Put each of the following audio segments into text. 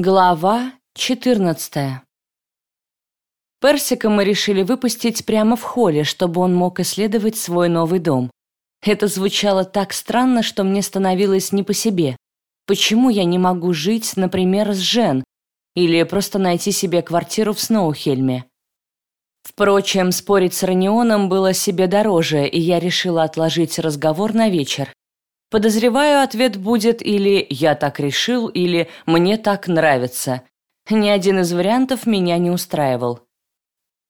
Глава 14 Персика мы решили выпустить прямо в холле, чтобы он мог исследовать свой новый дом. Это звучало так странно, что мне становилось не по себе. Почему я не могу жить, например, с Жен? Или просто найти себе квартиру в Сноухельме? Впрочем, спорить с Ранионом было себе дороже, и я решила отложить разговор на вечер. Подозреваю, ответ будет или «я так решил», или «мне так нравится». Ни один из вариантов меня не устраивал.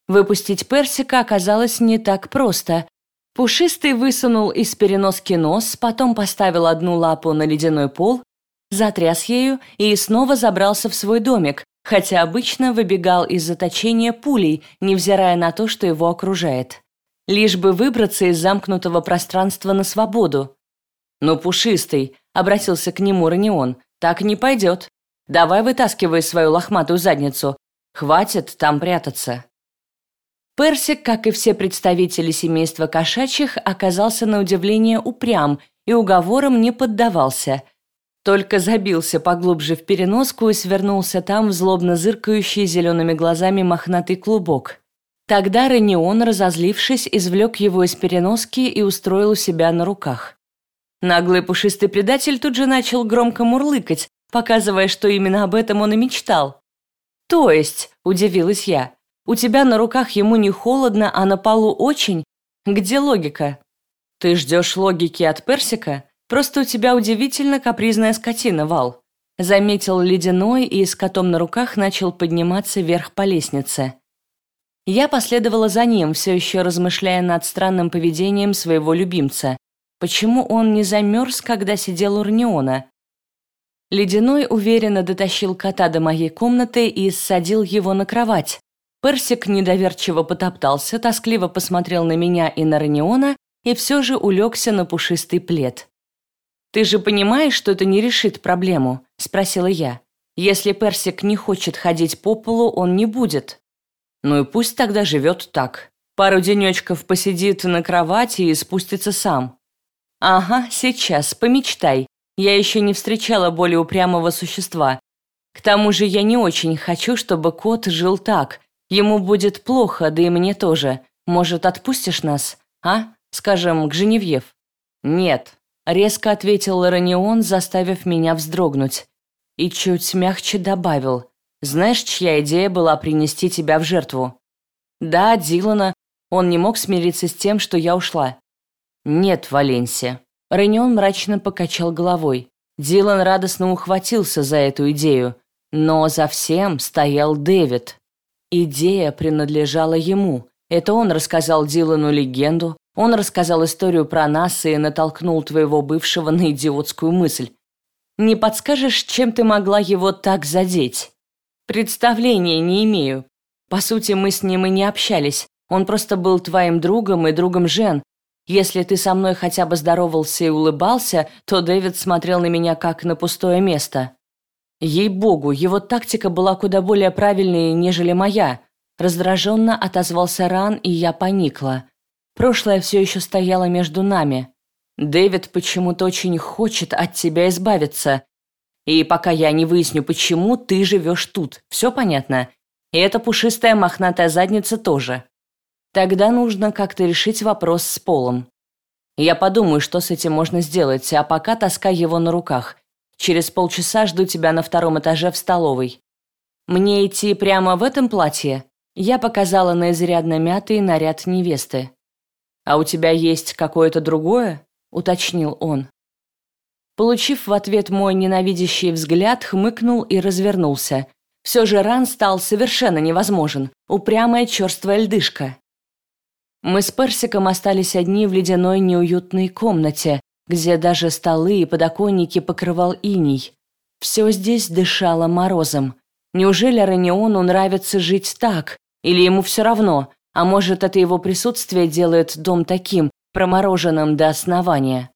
Выпустить персика оказалось не так просто. Пушистый высунул из переноски нос, потом поставил одну лапу на ледяной пол, затряс ею и снова забрался в свой домик, хотя обычно выбегал из заточения пулей, невзирая на то, что его окружает. Лишь бы выбраться из замкнутого пространства на свободу. «Ну, Пушистый», — обратился к нему Ранион, — «так не пойдет. Давай вытаскивай свою лохматую задницу. Хватит там прятаться». Персик, как и все представители семейства кошачьих, оказался на удивление упрям и уговорам не поддавался. Только забился поглубже в переноску и свернулся там в злобно зыркающий зелеными глазами мохнатый клубок. Тогда Ранион, разозлившись, извлек его из переноски и устроил у себя на руках. Наглый пушистый предатель тут же начал громко мурлыкать, показывая, что именно об этом он и мечтал. «То есть», – удивилась я, – «у тебя на руках ему не холодно, а на полу очень? Где логика?» «Ты ждешь логики от Персика? Просто у тебя удивительно капризная скотина, Вал», – заметил Ледяной и с котом на руках начал подниматься вверх по лестнице. Я последовала за ним, все еще размышляя над странным поведением своего любимца. Почему он не замерз, когда сидел у Рниона? Ледяной уверенно дотащил кота до моей комнаты и ссадил его на кровать. Персик недоверчиво потоптался, тоскливо посмотрел на меня и на Раниона и все же улегся на пушистый плед. «Ты же понимаешь, что это не решит проблему?» – спросила я. «Если Персик не хочет ходить по полу, он не будет». «Ну и пусть тогда живет так. Пару денечков посидит на кровати и спустится сам. «Ага, сейчас, помечтай. Я еще не встречала более упрямого существа. К тому же я не очень хочу, чтобы кот жил так. Ему будет плохо, да и мне тоже. Может, отпустишь нас, а? Скажем, к Женевьев?» «Нет», — резко ответил Ларанион, заставив меня вздрогнуть. И чуть мягче добавил. «Знаешь, чья идея была принести тебя в жертву?» «Да, Дилана. Он не мог смириться с тем, что я ушла. «Нет, Валенсия». Ренион мрачно покачал головой. Дилан радостно ухватился за эту идею, но за всем стоял Дэвид. Идея принадлежала ему. Это он рассказал Дилану легенду, он рассказал историю про нас и натолкнул твоего бывшего на идиотскую мысль. Не подскажешь, чем ты могла его так задеть? Представления не имею. По сути, мы с ним и не общались. Он просто был твоим другом и другом Жен, если ты со мной хотя бы здоровался и улыбался, то Дэвид смотрел на меня как на пустое место. Ей-богу, его тактика была куда более правильной, нежели моя. Раздраженно отозвался Ран, и я поникла. Прошлое все еще стояло между нами. Дэвид почему-то очень хочет от тебя избавиться. И пока я не выясню, почему, ты живешь тут. Все понятно? И эта пушистая мохнатая задница тоже. Тогда нужно как-то решить вопрос с Полом. Я подумаю, что с этим можно сделать, а пока таскай его на руках. Через полчаса жду тебя на втором этаже в столовой. Мне идти прямо в этом платье? Я показала на изрядно мятый наряд невесты. А у тебя есть какое-то другое? уточнил он. Получив в ответ мой ненавидящий взгляд, хмыкнул и развернулся. Все же ран стал совершенно невозможен. Упрямая черствая льдышка. Мы с Персиком остались одни в ледяной неуютной комнате, где даже столы и подоконники покрывал иней. Все здесь дышало морозом. Неужели Раниону нравится жить так? Или ему все равно? А может, это его присутствие делает дом таким, промороженным до основания?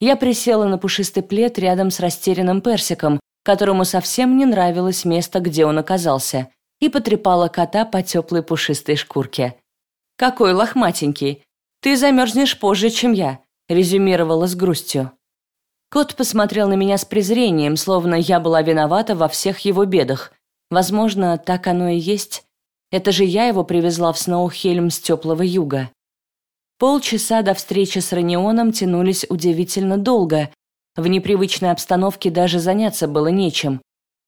Я присела на пушистый плед рядом с растерянным Персиком, которому совсем не нравилось место, где он оказался, и потрепала кота по теплой пушистой шкурке. «Какой лохматенький! Ты замерзнешь позже, чем я», – резюмировала с грустью. Кот посмотрел на меня с презрением, словно я была виновата во всех его бедах. Возможно, так оно и есть. Это же я его привезла в Сноухельм с теплого юга. Полчаса до встречи с Ранионом тянулись удивительно долго. В непривычной обстановке даже заняться было нечем.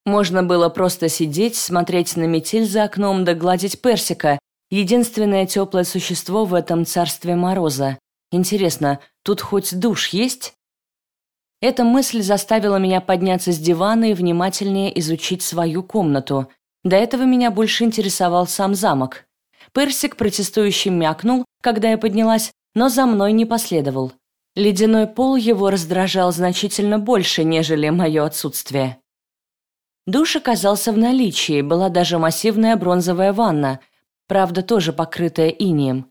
Можно было просто сидеть, смотреть на метель за окном да гладить персика, единственное теплое существо в этом царстве мороза. Интересно, тут хоть душ есть? Эта мысль заставила меня подняться с дивана и внимательнее изучить свою комнату. До этого меня больше интересовал сам замок. Персик протестующе мякнул, когда я поднялась, но за мной не последовал. Ледяной пол его раздражал значительно больше, нежели мое отсутствие. Душ оказался в наличии, была даже массивная бронзовая ванна, правда, тоже покрытая инием.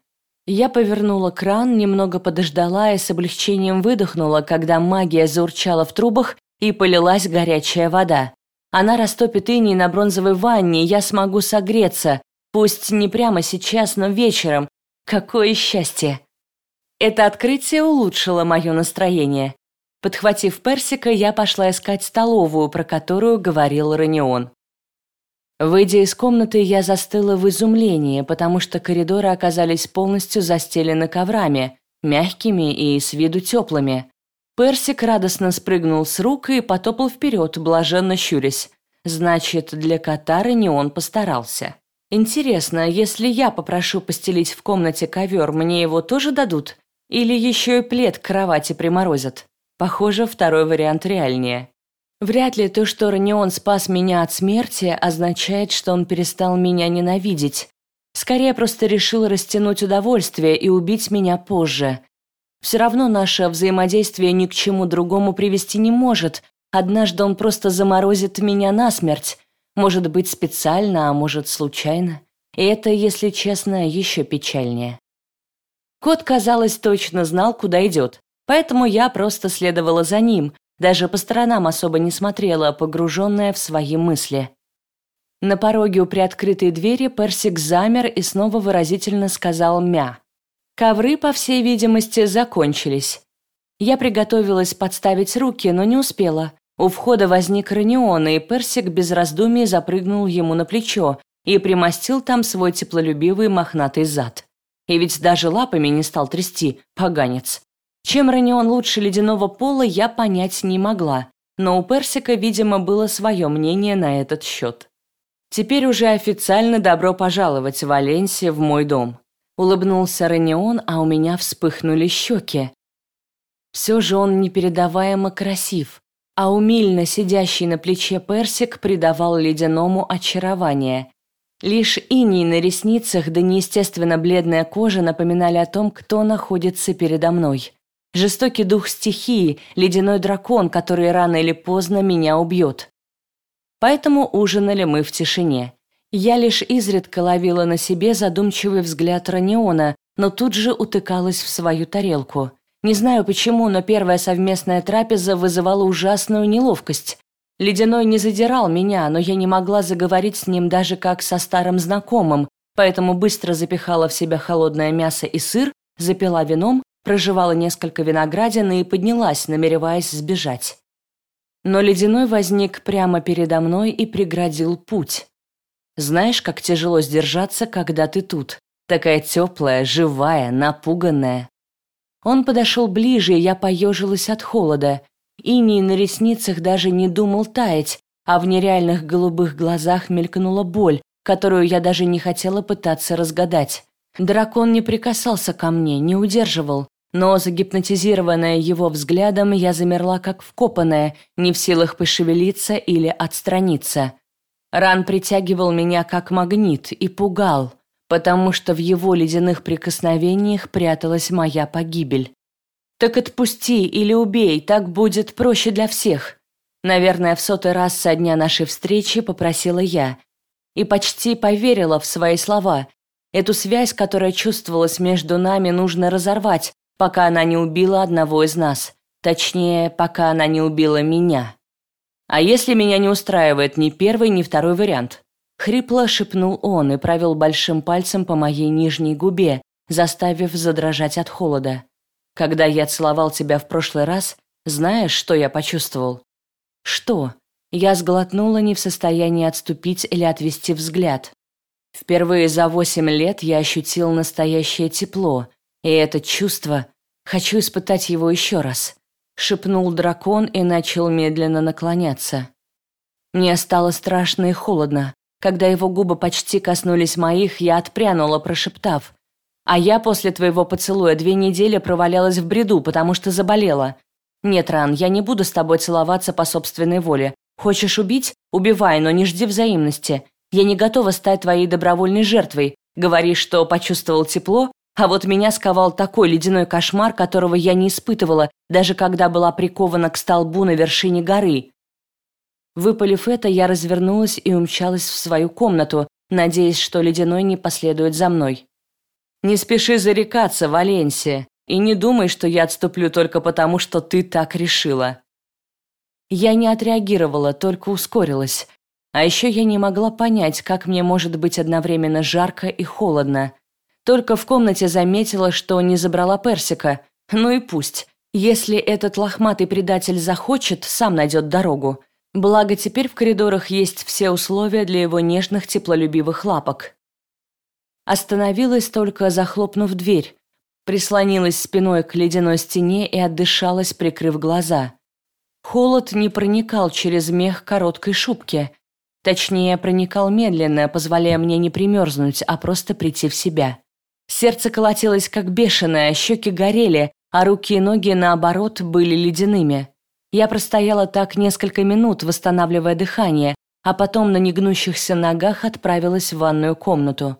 Я повернула кран, немного подождала и с облегчением выдохнула, когда магия заурчала в трубах и полилась горячая вода. Она растопит иней на бронзовой ванне, и я смогу согреться. Пусть не прямо сейчас, но вечером. Какое счастье! Это открытие улучшило мое настроение. Подхватив персика, я пошла искать столовую, про которую говорил Ранион. Выйдя из комнаты, я застыла в изумлении, потому что коридоры оказались полностью застелены коврами, мягкими и с виду теплыми. Персик радостно спрыгнул с рук и потопал вперед, блаженно щурясь. Значит, для Катары не он постарался. Интересно, если я попрошу постелить в комнате ковер, мне его тоже дадут? Или еще и плед к кровати приморозят? Похоже, второй вариант реальнее. Вряд ли то, что Ранион спас меня от смерти, означает, что он перестал меня ненавидеть. Скорее, просто решил растянуть удовольствие и убить меня позже. Все равно наше взаимодействие ни к чему другому привести не может. Однажды он просто заморозит меня насмерть. Может быть, специально, а может, случайно. И это, если честно, еще печальнее. Кот, казалось, точно знал, куда идет. Поэтому я просто следовала за ним, даже по сторонам особо не смотрела, погруженная в свои мысли. На пороге у приоткрытой двери Персик замер и снова выразительно сказал «мя». Ковры, по всей видимости, закончились. Я приготовилась подставить руки, но не успела. У входа возник Ранион, и Персик без раздумий запрыгнул ему на плечо и примостил там свой теплолюбивый мохнатый зад. И ведь даже лапами не стал трясти, поганец. Чем Ранион лучше ледяного пола, я понять не могла, но у Персика, видимо, было свое мнение на этот счет. «Теперь уже официально добро пожаловать, Валенсия, в мой дом», улыбнулся Ранион, а у меня вспыхнули щеки. Все же он непередаваемо красив, а умильно сидящий на плече Персик придавал ледяному очарование. Лишь иней на ресницах да неестественно бледная кожа напоминали о том, кто находится передо мной. Жестокий дух стихии, ледяной дракон, который рано или поздно меня убьет. Поэтому ужинали мы в тишине. Я лишь изредка ловила на себе задумчивый взгляд Раниона, но тут же утыкалась в свою тарелку. Не знаю почему, но первая совместная трапеза вызывала ужасную неловкость. Ледяной не задирал меня, но я не могла заговорить с ним даже как со старым знакомым, поэтому быстро запихала в себя холодное мясо и сыр, запила вином прожевала несколько виноградин и поднялась, намереваясь сбежать. Но ледяной возник прямо передо мной и преградил путь. Знаешь, как тяжело сдержаться, когда ты тут. Такая теплая, живая, напуганная. Он подошел ближе, и я поежилась от холода. Иней на ресницах даже не думал таять, а в нереальных голубых глазах мелькнула боль, которую я даже не хотела пытаться разгадать. Дракон не прикасался ко мне, не удерживал, но, загипнотизированная его взглядом, я замерла как вкопанная, не в силах пошевелиться или отстраниться. Ран притягивал меня как магнит и пугал, потому что в его ледяных прикосновениях пряталась моя погибель. «Так отпусти или убей, так будет проще для всех», Наверное, в сотый раз со дня нашей встречи попросила я. И почти поверила в свои слова. Эту связь, которая чувствовалась между нами, нужно разорвать, пока она не убила одного из нас. Точнее, пока она не убила меня. А если меня не устраивает ни первый, ни второй вариант? Хрипло шепнул он и провел большим пальцем по моей нижней губе, заставив задрожать от холода. Когда я целовал тебя в прошлый раз, Знаешь, что я почувствовал? Что? Я сглотнула, не в состоянии отступить или отвести взгляд. Впервые за восемь лет я ощутил настоящее тепло, и это чувство... Хочу испытать его еще раз. Шепнул дракон и начал медленно наклоняться. Мне стало страшно и холодно. Когда его губы почти коснулись моих, я отпрянула, прошептав. «А я после твоего поцелуя две недели провалялась в бреду, потому что заболела. Нет, Ран, я не буду с тобой целоваться по собственной воле. Хочешь убить? Убивай, но не жди взаимности. Я не готова стать твоей добровольной жертвой. Говоришь, что почувствовал тепло, а вот меня сковал такой ледяной кошмар, которого я не испытывала, даже когда была прикована к столбу на вершине горы. Выпалив это, я развернулась и умчалась в свою комнату, надеясь, что ледяной не последует за мной. «Не спеши зарекаться, Валенсия, и не думай, что я отступлю только потому, что ты так решила». Я не отреагировала, только ускорилась. А еще я не могла понять, как мне может быть одновременно жарко и холодно. Только в комнате заметила, что не забрала персика. Ну и пусть. Если этот лохматый предатель захочет, сам найдет дорогу. Благо, теперь в коридорах есть все условия для его нежных теплолюбивых лапок. Остановилась только, захлопнув дверь. Прислонилась спиной к ледяной стене и отдышалась, прикрыв глаза. Холод не проникал через мех короткой шубки. Точнее, проникал медленно, позволяя мне не примерзнуть, а просто прийти в себя. Сердце колотилось как бешеное, щеки горели, а руки и ноги, наоборот, были ледяными. Я простояла так несколько минут, восстанавливая дыхание, а потом на негнущихся ногах отправилась в ванную комнату.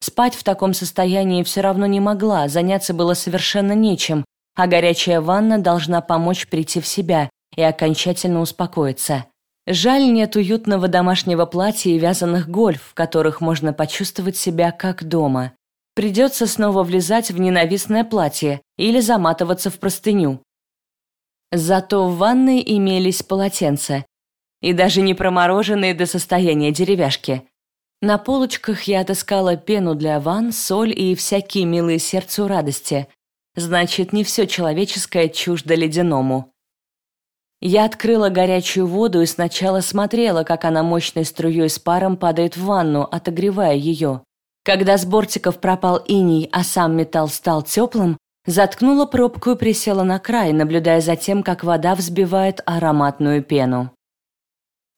Спать в таком состоянии все равно не могла, заняться было совершенно нечем, а горячая ванна должна помочь прийти в себя и окончательно успокоиться. Жаль, нет уютного домашнего платья и вязаных гольф, в которых можно почувствовать себя как дома. Придется снова влезать в ненавистное платье или заматываться в простыню. Зато в ванной имелись полотенца. И даже не промороженные до состояния деревяшки. На полочках я отыскала пену для ванн, соль и всякие милые сердцу радости, Значит, не все человеческое чуждо ледяному. Я открыла горячую воду и сначала смотрела, как она мощной струей с паром падает в ванну, отогревая ее. Когда с бортиков пропал иней, а сам металл стал теплым, заткнула пробку и присела на край, наблюдая за тем, как вода взбивает ароматную пену.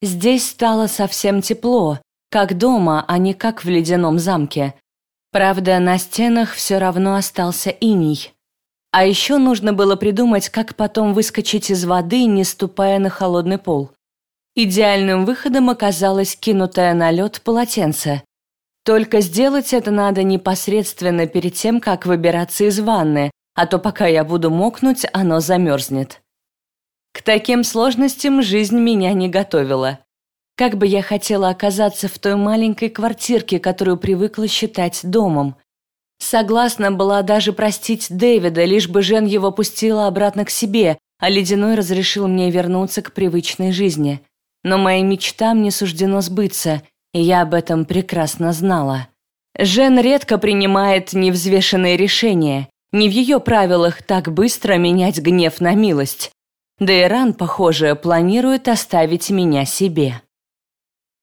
Здесь стало совсем тепло, как дома, а не как в ледяном замке. Правда, на стенах все равно остался иней. А еще нужно было придумать, как потом выскочить из воды, не ступая на холодный пол. Идеальным выходом оказалось кинутое на лед полотенце. Только сделать это надо непосредственно перед тем, как выбираться из ванны, а то пока я буду мокнуть, оно замерзнет. К таким сложностям жизнь меня не готовила. Как бы я хотела оказаться в той маленькой квартирке, которую привыкла считать домом. Согласна была даже простить Дэвида, лишь бы Жен его пустила обратно к себе, а Ледяной разрешил мне вернуться к привычной жизни. Но моим мечтам не суждено сбыться, и я об этом прекрасно знала. Жен редко принимает невзвешенные решения. Не в ее правилах так быстро менять гнев на милость. Да и Ран, похоже, планирует оставить меня себе.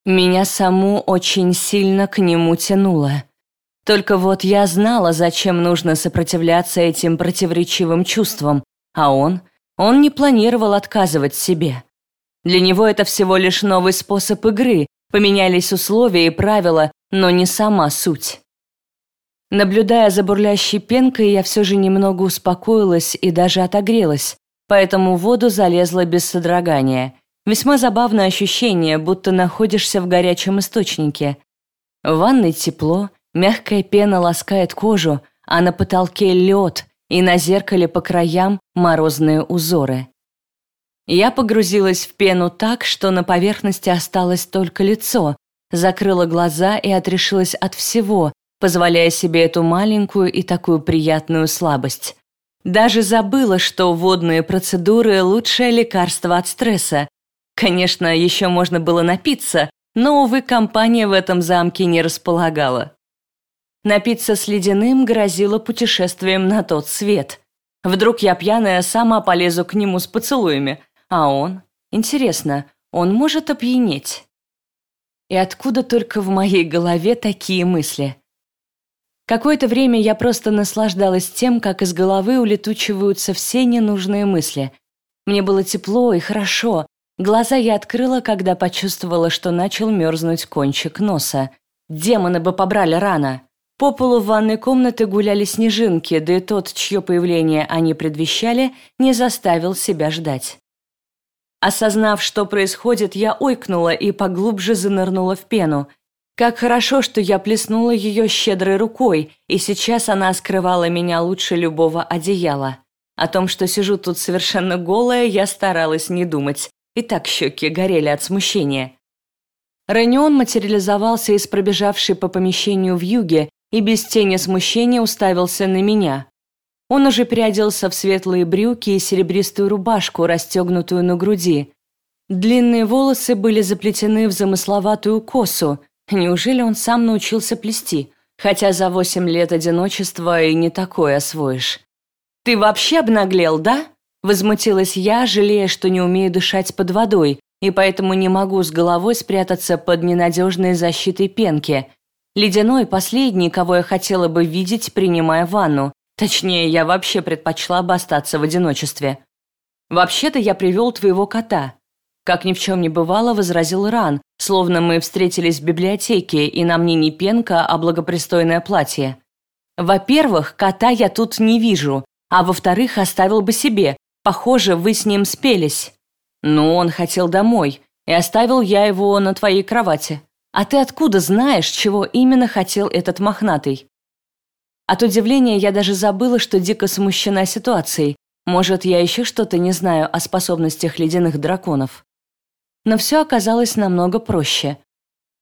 Меня саму очень сильно к нему тянуло. Только вот я знала, зачем нужно сопротивляться этим противоречивым чувствам, а он, он не планировал отказывать себе. Для него это всего лишь новый способ игры, поменялись условия и правила, но не сама суть. Наблюдая за бурлящей пенкой, я все же немного успокоилась и даже отогрелась, поэтому в воду залезла без содрогания. Весьма забавное ощущение, будто находишься в горячем источнике. В ванной тепло, Мягкая пена ласкает кожу, а на потолке лед, и на зеркале по краям морозные узоры. Я погрузилась в пену так, что на поверхности осталось только лицо, закрыла глаза и отрешилась от всего, позволяя себе эту маленькую и такую приятную слабость. Даже забыла, что водные процедуры – лучшее лекарство от стресса. Конечно, еще можно было напиться, но, увы, компания в этом замке не располагала. Напиться с ледяным грозило путешествием на тот свет. Вдруг я пьяная сама полезу к нему с поцелуями, а он? Интересно, он может опьянеть? И откуда только в моей голове такие мысли? Какое-то время я просто наслаждалась тем, как из головы улетучиваются все ненужные мысли. Мне было тепло и хорошо. Глаза я открыла, когда почувствовала, что начал мерзнуть кончик носа. Демоны бы побрали рано. По полу в ванной комнаты гуляли снежинки, да и тот, чье появление они предвещали, не заставил себя ждать. Осознав, что происходит, я ойкнула и поглубже занырнула в пену. Как хорошо, что я плеснула ее щедрой рукой, и сейчас она скрывала меня лучше любого одеяла. О том, что сижу тут совершенно голая, я старалась не думать. И так щеки горели от смущения. Ранион материализовался из пробежавшей по помещению в юге и без тени смущения уставился на меня. Он уже переоделся в светлые брюки и серебристую рубашку, расстегнутую на груди. Длинные волосы были заплетены в замысловатую косу. Неужели он сам научился плести? Хотя за восемь лет одиночества и не такое освоишь. «Ты вообще обнаглел, да?» Возмутилась я, жалея, что не умею дышать под водой, и поэтому не могу с головой спрятаться под ненадежной защитой пенки. Ледяной – последний, кого я хотела бы видеть, принимая ванну. Точнее, я вообще предпочла бы остаться в одиночестве. «Вообще-то я привел твоего кота». Как ни в чем не бывало, возразил Ран, словно мы встретились в библиотеке, и на мне не пенка, а благопристойное платье. «Во-первых, кота я тут не вижу, а во-вторых, оставил бы себе. Похоже, вы с ним спелись». «Ну, он хотел домой, и оставил я его на твоей кровати. А ты откуда знаешь, чего именно хотел этот мохнатый?» От удивления я даже забыла, что дико смущена ситуацией. Может, я еще что-то не знаю о способностях ледяных драконов. Но все оказалось намного проще.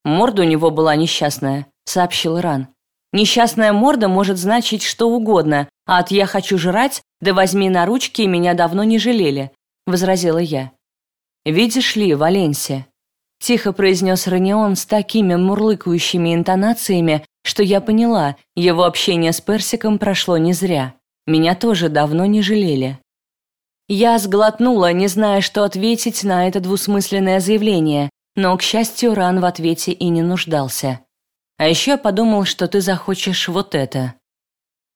Морда у него была несчастная, сообщил Ран. Несчастная морда может значить что угодно, а от «я хочу жрать» да возьми на ручки меня давно не жалели, возразила я. Видишь ли, Валенсия, тихо произнес Ранион с такими мурлыкающими интонациями, что я поняла, его общение с Персиком прошло не зря. Меня тоже давно не жалели. Я сглотнула, не зная, что ответить на это двусмысленное заявление, но, к счастью, Ран в ответе и не нуждался. А еще я подумал, что ты захочешь вот это.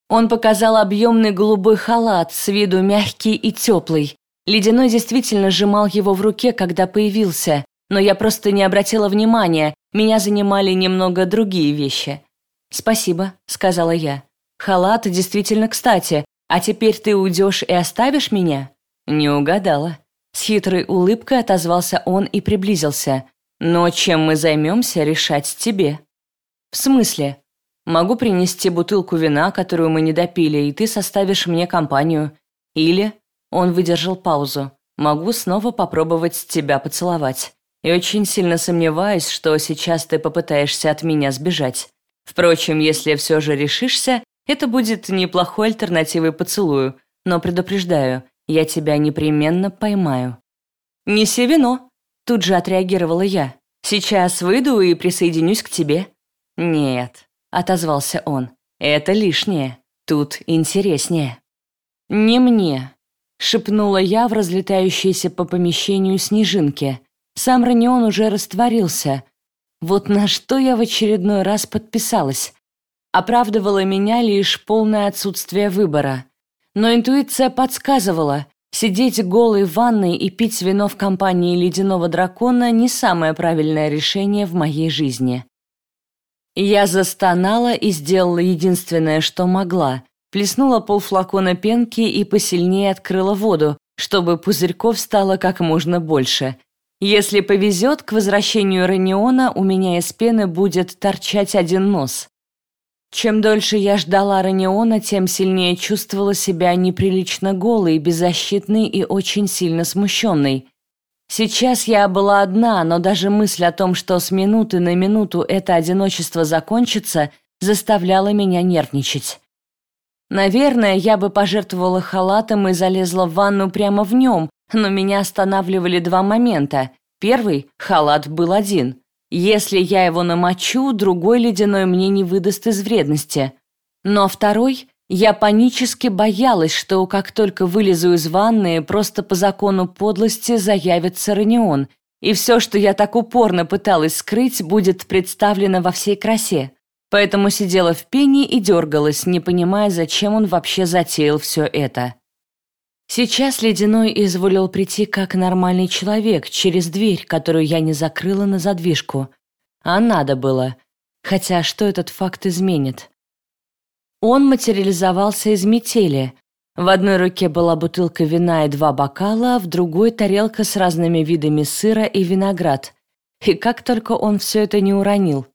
Он показал объемный голубой халат, с виду мягкий и теплый. Ледяной действительно сжимал его в руке, когда появился, но я просто не обратила внимания, меня занимали немного другие вещи. «Спасибо», — сказала я. «Халат действительно кстати. А теперь ты уйдешь и оставишь меня?» «Не угадала». С хитрой улыбкой отозвался он и приблизился. «Но чем мы займемся, решать тебе». «В смысле?» «Могу принести бутылку вина, которую мы не допили, и ты составишь мне компанию. Или...» Он выдержал паузу. «Могу снова попробовать тебя поцеловать. И очень сильно сомневаюсь, что сейчас ты попытаешься от меня сбежать. Впрочем, если все же решишься, это будет неплохой альтернативой поцелую, но предупреждаю, я тебя непременно поймаю». «Неси вино», – тут же отреагировала я. «Сейчас выйду и присоединюсь к тебе». «Нет», – отозвался он, – «это лишнее, тут интереснее». «Не мне», – шепнула я в разлетающейся по помещению снежинки. Сам Ранион уже растворился – вот на что я в очередной раз подписалась. Оправдывало меня лишь полное отсутствие выбора. Но интуиция подсказывала, сидеть голой в ванной и пить вино в компании ледяного дракона не самое правильное решение в моей жизни. Я застонала и сделала единственное, что могла. Плеснула полфлакона пенки и посильнее открыла воду, чтобы пузырьков стало как можно больше. Если повезет, к возвращению Раниона у меня из пены будет торчать один нос. Чем дольше я ждала Раниона, тем сильнее чувствовала себя неприлично голой, беззащитной и очень сильно смущенной. Сейчас я была одна, но даже мысль о том, что с минуты на минуту это одиночество закончится, заставляла меня нервничать. Наверное, я бы пожертвовала халатом и залезла в ванну прямо в нем, но меня останавливали два момента. Первый – халат был один. Если я его намочу, другой ледяной мне не выдаст из вредности. Но второй Я панически боялась, что как только вылезу из ванны, просто по закону подлости заявится Ранион, и все, что я так упорно пыталась скрыть, будет представлено во всей красе. Поэтому сидела в пене и дергалась, не понимая, зачем он вообще затеял все это. Сейчас Ледяной изволил прийти как нормальный человек через дверь, которую я не закрыла на задвижку. А надо было. Хотя что этот факт изменит? Он материализовался из метели. В одной руке была бутылка вина и два бокала, в другой тарелка с разными видами сыра и виноград. И как только он все это не уронил.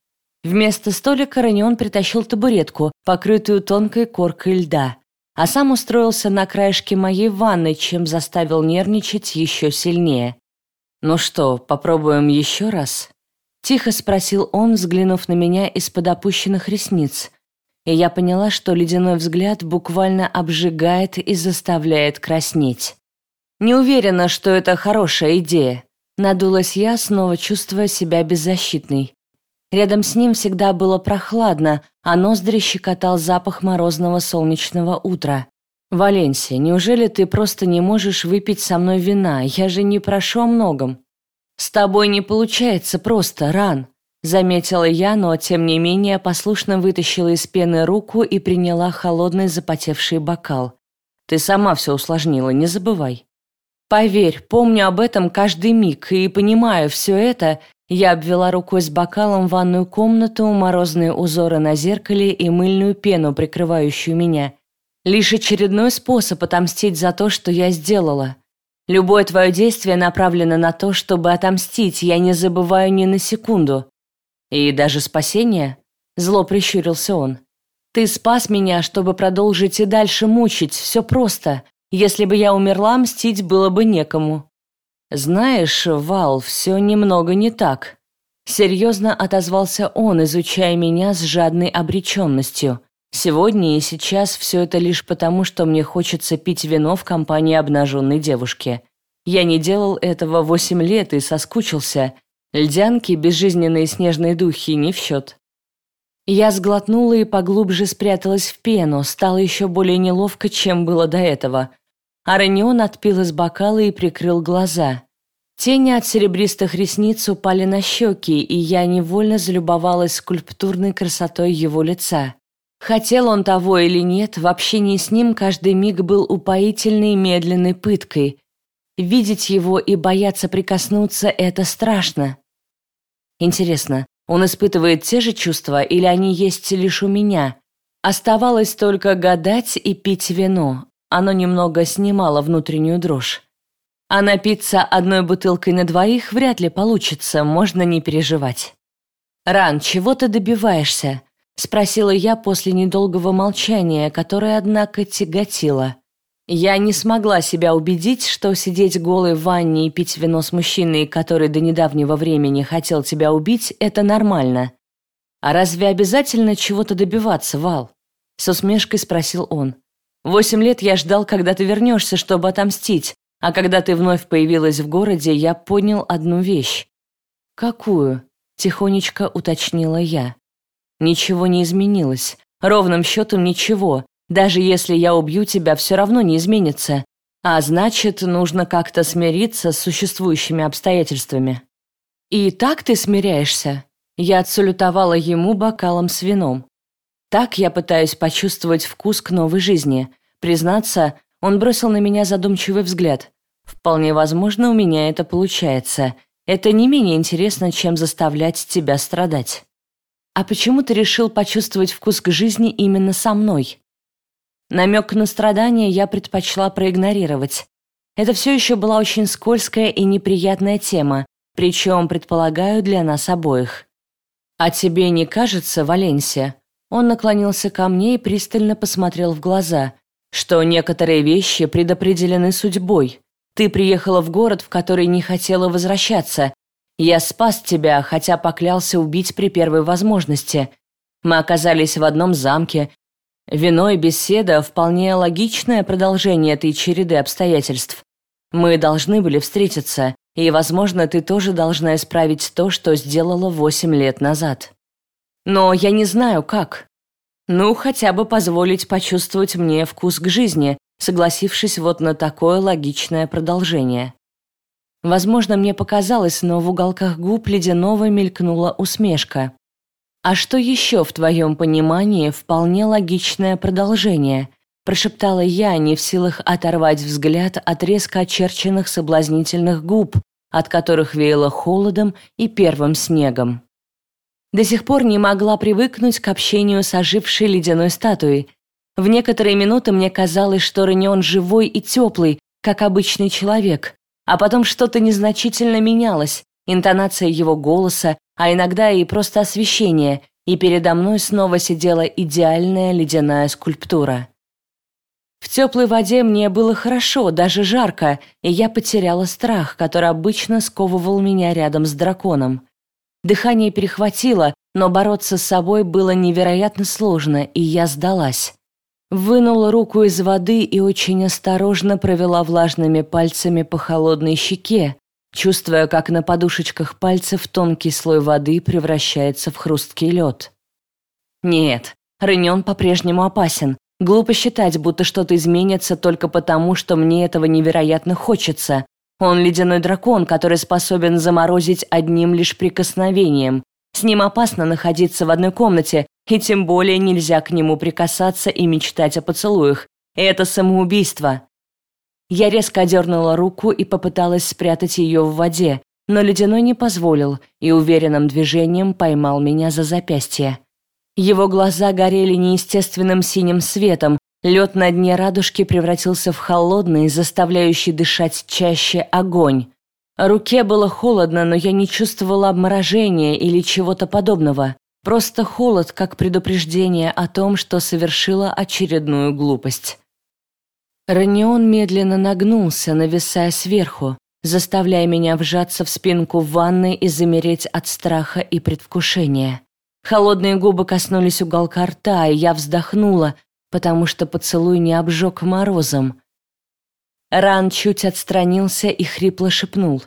Вместо столика Ранион притащил табуретку, покрытую тонкой коркой льда, а сам устроился на краешке моей ванны, чем заставил нервничать еще сильнее. «Ну что, попробуем еще раз?» Тихо спросил он, взглянув на меня из-под опущенных ресниц и я поняла, что ледяной взгляд буквально обжигает и заставляет краснеть. Не уверена, что это хорошая идея. Надулась я, снова чувствуя себя беззащитной. Рядом с ним всегда было прохладно, а ноздри щекотал запах морозного солнечного утра. «Валенсия, неужели ты просто не можешь выпить со мной вина? Я же не прошу о многом». «С тобой не получается просто, Ран», Заметила я, но тем не менее послушно вытащила из пены руку и приняла холодный запотевший бокал. Ты сама все усложнила, не забывай. Поверь, помню об этом каждый миг и понимаю все это. Я обвела рукой с бокалом ванную комнату, морозные узоры на зеркале и мыльную пену, прикрывающую меня. Лишь очередной способ отомстить за то, что я сделала. Любое твое действие направлено на то, чтобы отомстить, я не забываю ни на секунду. «И даже спасение?» – зло прищурился он. «Ты спас меня, чтобы продолжить и дальше мучить, все просто. Если бы я умерла, мстить было бы некому». «Знаешь, Вал, все немного не так». Серьезно отозвался он, изучая меня с жадной обреченностью. «Сегодня и сейчас все это лишь потому, что мне хочется пить вино в компании обнаженной девушки. Я не делал этого восемь лет и соскучился, Льдянки, безжизненные снежные духи, не в счет. Я сглотнула и поглубже спряталась в пену, стало еще более неловко, чем было до этого. Аранион отпил из бокала и прикрыл глаза. Тени от серебристых ресниц упали на щеки, и я невольно залюбовалась скульптурной красотой его лица. Хотел он того или нет, в общении с ним каждый миг был упоительной медленной пыткой. Видеть его и бояться прикоснуться – это страшно. Интересно, он испытывает те же чувства или они есть лишь у меня? Оставалось только гадать и пить вино. Оно немного снимало внутреннюю дрожь. А напиться одной бутылкой на двоих вряд ли получится, можно не переживать. «Ран, чего ты добиваешься?» — спросила я после недолгого молчания, которое, однако, тяготило. Я не смогла себя убедить, что сидеть голой в ванне и пить вино с мужчиной, который до недавнего времени хотел тебя убить, это нормально. А разве обязательно чего-то добиваться, Вал? С усмешкой спросил он. Восемь лет я ждал, когда ты вернешься, чтобы отомстить, а когда ты вновь появилась в городе, я понял одну вещь. Какую? Тихонечко уточнила я. Ничего не изменилось. Ровным счетом ничего. Даже если я убью тебя, все равно не изменится. А значит, нужно как-то смириться с существующими обстоятельствами. И так ты смиряешься? Я отсалютовала ему бокалом с вином. Так я пытаюсь почувствовать вкус к новой жизни. Признаться, он бросил на меня задумчивый взгляд. Вполне возможно, у меня это получается. Это не менее интересно, чем заставлять тебя страдать. А почему ты решил почувствовать вкус к жизни именно со мной? Намек на страдания я предпочла проигнорировать. Это все еще была очень скользкая и неприятная тема, причем, предполагаю, для нас обоих. «А тебе не кажется, Валенсия?» Он наклонился ко мне и пристально посмотрел в глаза, что некоторые вещи предопределены судьбой. Ты приехала в город, в который не хотела возвращаться. Я спас тебя, хотя поклялся убить при первой возможности. Мы оказались в одном замке, Вино и беседа – вполне логичное продолжение этой череды обстоятельств. Мы должны были встретиться, и, возможно, ты тоже должна исправить то, что сделала восемь лет назад. Но я не знаю, как. Ну, хотя бы позволить почувствовать мне вкус к жизни, согласившись вот на такое логичное продолжение. Возможно, мне показалось, но в уголках губ ледяного мелькнула усмешка. «А что еще в твоем понимании вполне логичное продолжение?» прошептала я, не в силах оторвать взгляд от резко очерченных соблазнительных губ, от которых веяло холодом и первым снегом. До сих пор не могла привыкнуть к общению с ожившей ледяной статуей. В некоторые минуты мне казалось, что Ренион живой и теплый, как обычный человек, а потом что-то незначительно менялось, интонация его голоса, а иногда и просто освещение, и передо мной снова сидела идеальная ледяная скульптура. В теплой воде мне было хорошо, даже жарко, и я потеряла страх, который обычно сковывал меня рядом с драконом. Дыхание перехватило, но бороться с собой было невероятно сложно, и я сдалась. Вынула руку из воды и очень осторожно провела влажными пальцами по холодной щеке, чувствуя, как на подушечках пальцев тонкий слой воды превращается в хрусткий лед. Нет, Рынен по-прежнему опасен. Глупо считать, будто что-то изменится только потому, что мне этого невероятно хочется. Он ледяной дракон, который способен заморозить одним лишь прикосновением. С ним опасно находиться в одной комнате, и тем более нельзя к нему прикасаться и мечтать о поцелуях. Это самоубийство. Я резко одернула руку и попыталась спрятать ее в воде, но ледяной не позволил и уверенным движением поймал меня за запястье. Его глаза горели неестественным синим светом, Лед на дне радужки превратился в холодный, заставляющий дышать чаще огонь. Руке было холодно, но я не чувствовала обморожения или чего-то подобного. Просто холод, как предупреждение о том, что совершила очередную глупость. Ранион медленно нагнулся, нависая сверху, заставляя меня вжаться в спинку ванны и замереть от страха и предвкушения. Холодные губы коснулись уголка рта, и я вздохнула, потому что поцелуй не обжег морозом. Ран чуть отстранился и хрипло шепнул.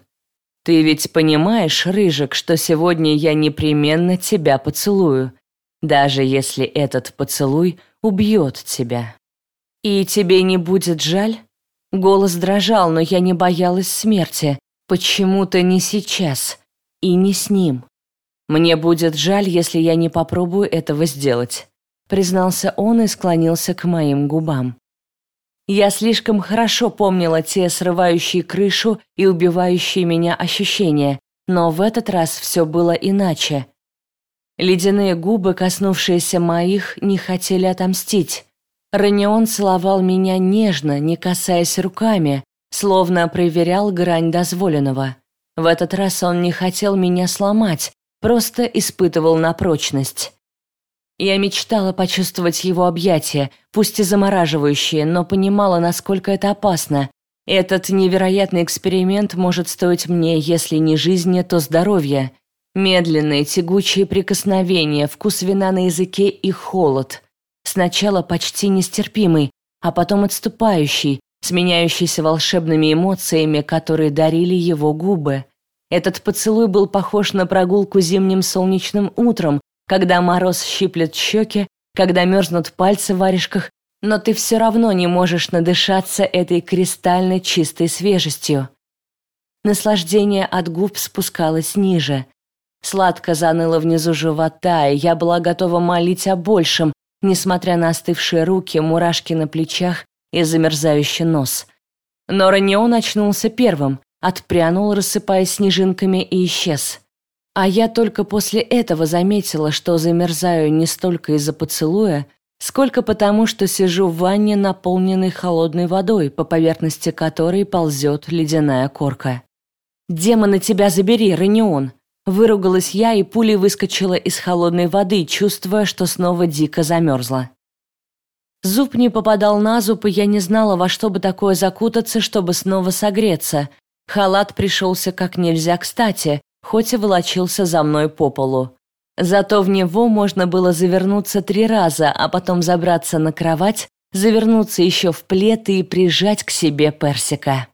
«Ты ведь понимаешь, Рыжик, что сегодня я непременно тебя поцелую, даже если этот поцелуй убьет тебя. И тебе не будет жаль?» Голос дрожал, но я не боялась смерти. Почему-то не сейчас. И не с ним. Мне будет жаль, если я не попробую этого сделать признался он и склонился к моим губам. Я слишком хорошо помнила те срывающие крышу и убивающие меня ощущения, но в этот раз все было иначе. Ледяные губы, коснувшиеся моих, не хотели отомстить. Ранион целовал меня нежно, не касаясь руками, словно проверял грань дозволенного. В этот раз он не хотел меня сломать, просто испытывал на прочность. Я мечтала почувствовать его объятия, пусть и замораживающие, но понимала, насколько это опасно. Этот невероятный эксперимент может стоить мне, если не жизни, то здоровья. Медленные, тягучие прикосновения, вкус вина на языке и холод. Сначала почти нестерпимый, а потом отступающий, сменяющийся волшебными эмоциями, которые дарили его губы. Этот поцелуй был похож на прогулку зимним солнечным утром, когда мороз щиплет щеки, когда мерзнут пальцы в варежках, но ты все равно не можешь надышаться этой кристально чистой свежестью. Наслаждение от губ спускалось ниже. Сладко заныло внизу живота, и я была готова молить о большем, несмотря на остывшие руки, мурашки на плечах и замерзающий нос. Но Ранион очнулся первым, отпрянул, рассыпаясь снежинками, и исчез. А я только после этого заметила, что замерзаю не столько из-за поцелуя, сколько потому, что сижу в ванне, наполненной холодной водой, по поверхности которой ползет ледяная корка. «Демона тебя забери, Ранион!» Выругалась я, и пулей выскочила из холодной воды, чувствуя, что снова дико замерзла. Зуб не попадал на зуб, и я не знала, во что бы такое закутаться, чтобы снова согреться. Халат пришелся как нельзя кстати, хоть и волочился за мной по полу. Зато в него можно было завернуться три раза, а потом забраться на кровать, завернуться еще в плед и прижать к себе персика.